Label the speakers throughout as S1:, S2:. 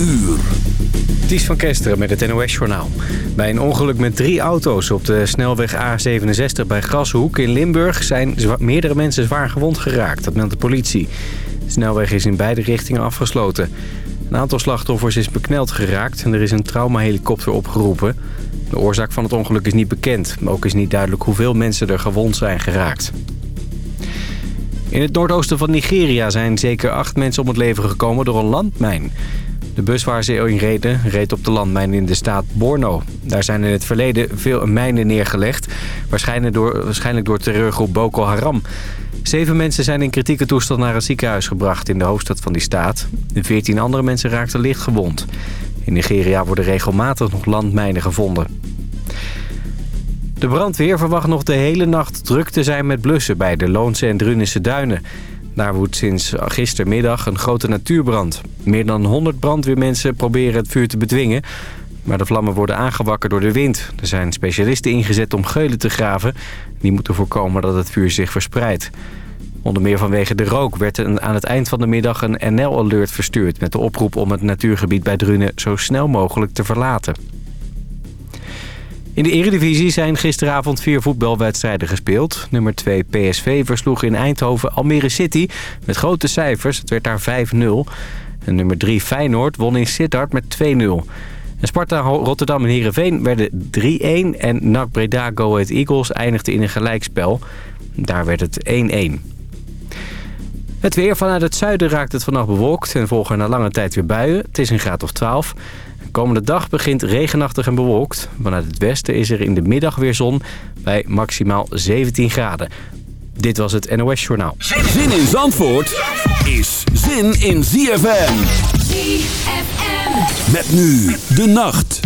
S1: uur.
S2: Ties van Kesteren met het NOS-journaal. Bij een ongeluk met drie auto's op de snelweg A67 bij Grashoek in Limburg... zijn meerdere mensen zwaar gewond geraakt, dat meldt de politie. De snelweg is in beide richtingen afgesloten. Een aantal slachtoffers is bekneld geraakt en er is een traumahelikopter opgeroepen. De oorzaak van het ongeluk is niet bekend. Ook is niet duidelijk hoeveel mensen er gewond zijn geraakt. In het noordoosten van Nigeria zijn zeker acht mensen om het leven gekomen door een landmijn. De bus waar ze in reden reed op de landmijn in de staat Borno. Daar zijn in het verleden veel mijnen neergelegd. Waarschijnlijk door, waarschijnlijk door terreurgroep Boko Haram. Zeven mensen zijn in kritieke toestand naar het ziekenhuis gebracht in de hoofdstad van die staat. Veertien andere mensen raakten licht gewond. In Nigeria worden regelmatig nog landmijnen gevonden. De brandweer verwacht nog de hele nacht druk te zijn met blussen bij de Loonse en Drunisse duinen. Daar woedt sinds gistermiddag een grote natuurbrand. Meer dan 100 brandweermensen proberen het vuur te bedwingen. Maar de vlammen worden aangewakkerd door de wind. Er zijn specialisten ingezet om geulen te graven. Die moeten voorkomen dat het vuur zich verspreidt. Onder meer vanwege de rook werd aan het eind van de middag een NL-alert verstuurd... met de oproep om het natuurgebied bij Drunen zo snel mogelijk te verlaten. In de Eredivisie zijn gisteravond vier voetbalwedstrijden gespeeld. Nummer 2 PSV versloeg in Eindhoven Almere City met grote cijfers. Het werd daar 5-0. En nummer 3 Feyenoord won in Sittard met 2-0. En Sparta, Rotterdam en Heerenveen werden 3-1. En NAC Breda Go Ahead Eagles eindigde in een gelijkspel. Daar werd het 1-1. Het weer vanuit het zuiden raakt het vannacht bewolkt en volgen na lange tijd weer buien. Het is een graad of 12. Komende dag begint regenachtig en bewolkt. Vanuit het westen is er in de middag weer zon bij maximaal 17 graden. Dit was het NOS Journaal.
S1: Zin in Zandvoort is zin in ZFM.
S3: ZFM.
S1: Met nu de nacht.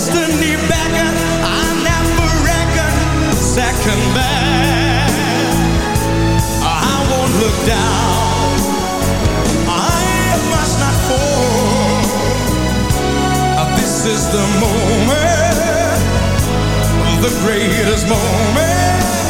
S4: Destiny I never reckon second. I won't look down. I must not fall. This is the moment, the greatest moment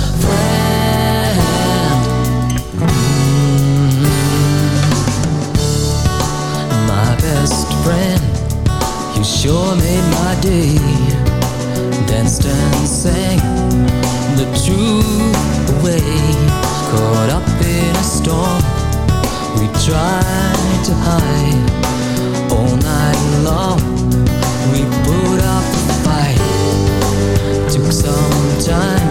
S5: sure made my day. Danced and sang the true way. Caught up in a storm, we tried to hide all night long. We put up a fight, took some time.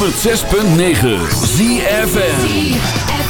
S1: 106.9
S6: ZFM.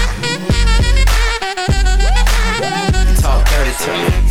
S7: Talk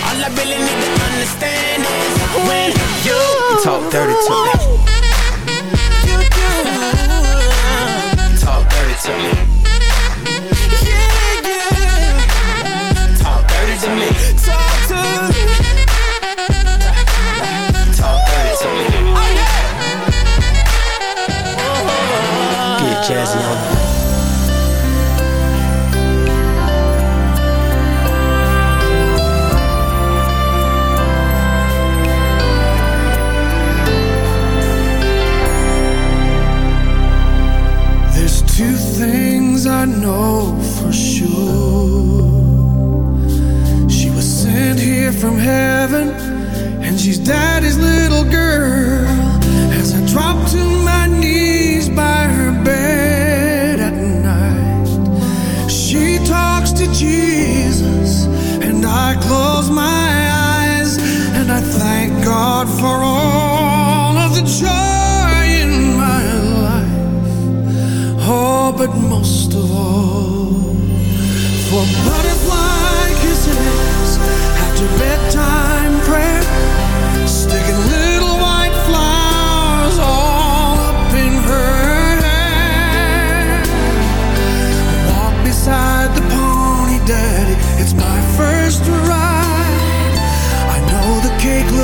S7: I really need to understand is when you, talk dirty to me.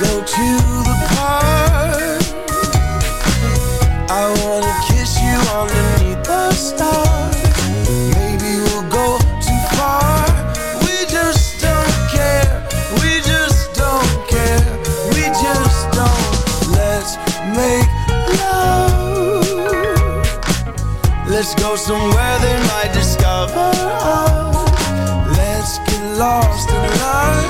S8: Go to the park. I wanna kiss you underneath the stars. Maybe we'll go too far. We just don't care. We just don't care. We just don't. Let's make love. Let's go somewhere they might discover us. Let's get lost in lives.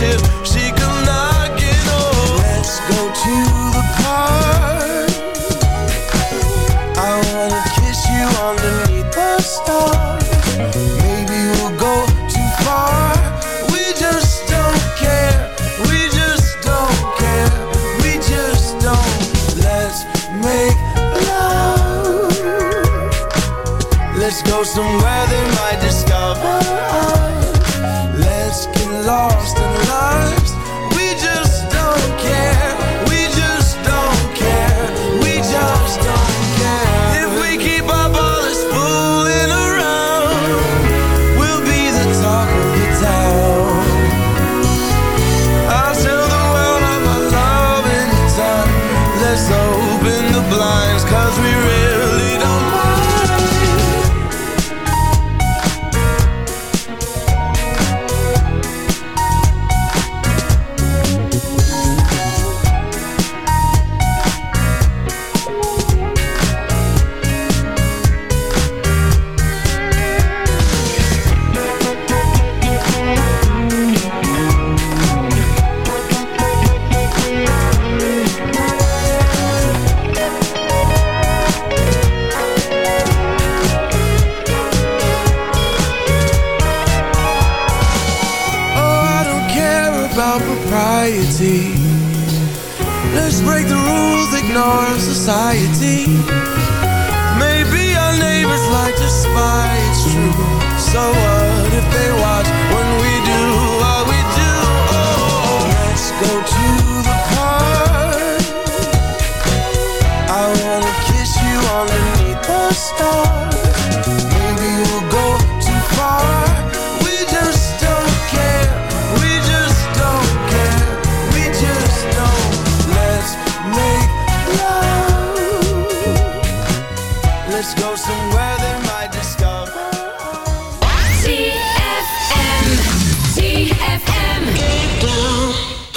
S8: until she comes knocking. Oh, let's go to the park. I wanna kiss you underneath the stars. Maybe we'll go too far. We just don't care. We just don't care. We just don't. Let's make love. Let's go somewhere